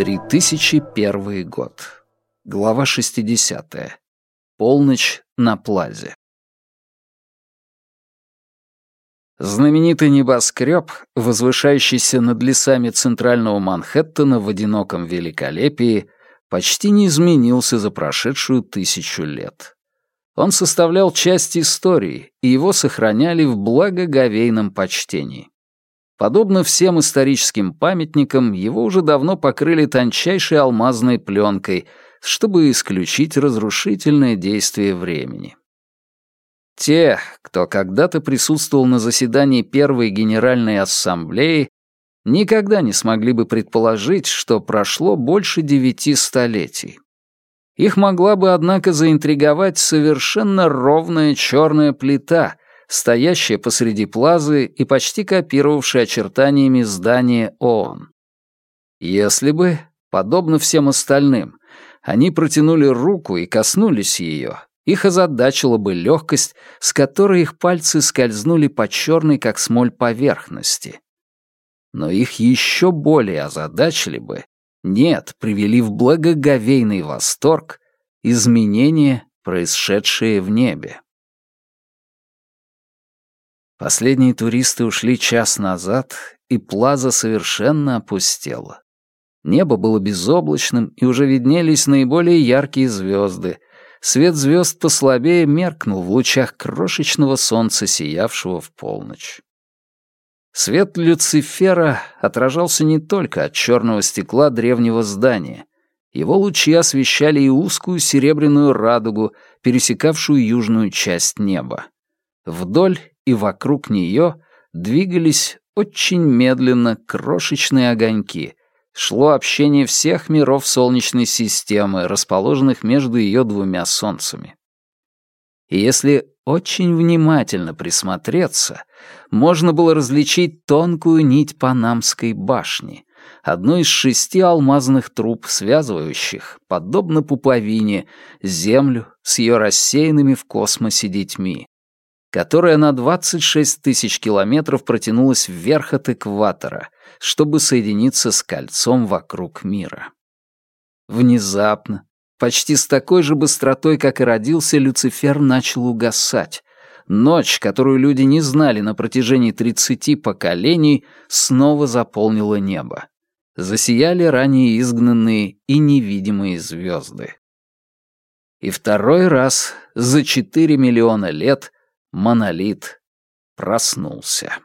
3001 год. Глава 60. Полночь на плазе. Знаменитый небоскреб, возвышающийся над лесами центрального Манхэттена в одиноком великолепии, почти не изменился за прошедшую тысячу лет. Он составлял часть истории, и его сохраняли в благоговейном почтении. Подобно всем историческим памятникам, его уже давно покрыли тончайшей алмазной пленкой, чтобы исключить разрушительное действие времени. Те, кто когда-то присутствовал на заседании Первой Генеральной Ассамблеи, никогда не смогли бы предположить, что прошло больше девяти столетий. Их могла бы, однако, заинтриговать совершенно ровная черная плита, стоящая посреди плазы и почти копировавшая очертаниями здание ООН. Если бы, подобно всем остальным, они протянули руку и коснулись ее, их озадачила бы легкость, с которой их пальцы скользнули по черной, как смоль, поверхности. Но их еще более озадачили бы, нет, привели в благоговейный восторг изменения, происшедшие в небе. Последние туристы ушли час назад, и плаза совершенно опустела. Небо было безоблачным, и уже виднелись наиболее яркие звезды. Свет звезд послабее меркнул в лучах крошечного солнца, сиявшего в полночь. Свет Люцифера отражался не только от черного стекла древнего здания. Его лучи освещали и узкую серебряную радугу, пересекавшую южную часть неба. Вдоль и вокруг нее двигались очень медленно крошечные огоньки. Шло общение всех миров Солнечной системы, расположенных между ее двумя солнцами. И если очень внимательно присмотреться, можно было различить тонкую нить Панамской башни, одну из шести алмазных труб, связывающих, подобно пуповине, Землю с ее рассеянными в космосе детьми, которая на 26 тысяч километров протянулась вверх от экватора, чтобы соединиться с кольцом вокруг мира. Внезапно, почти с такой же быстротой, как и родился, Люцифер начал угасать. Ночь, которую люди не знали на протяжении 30 поколений, снова заполнила небо. Засияли ранее изгнанные и невидимые звезды. И второй раз за 4 миллиона лет — Монолит проснулся.